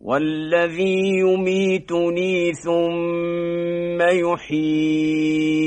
والذي يميتني ثم يحيي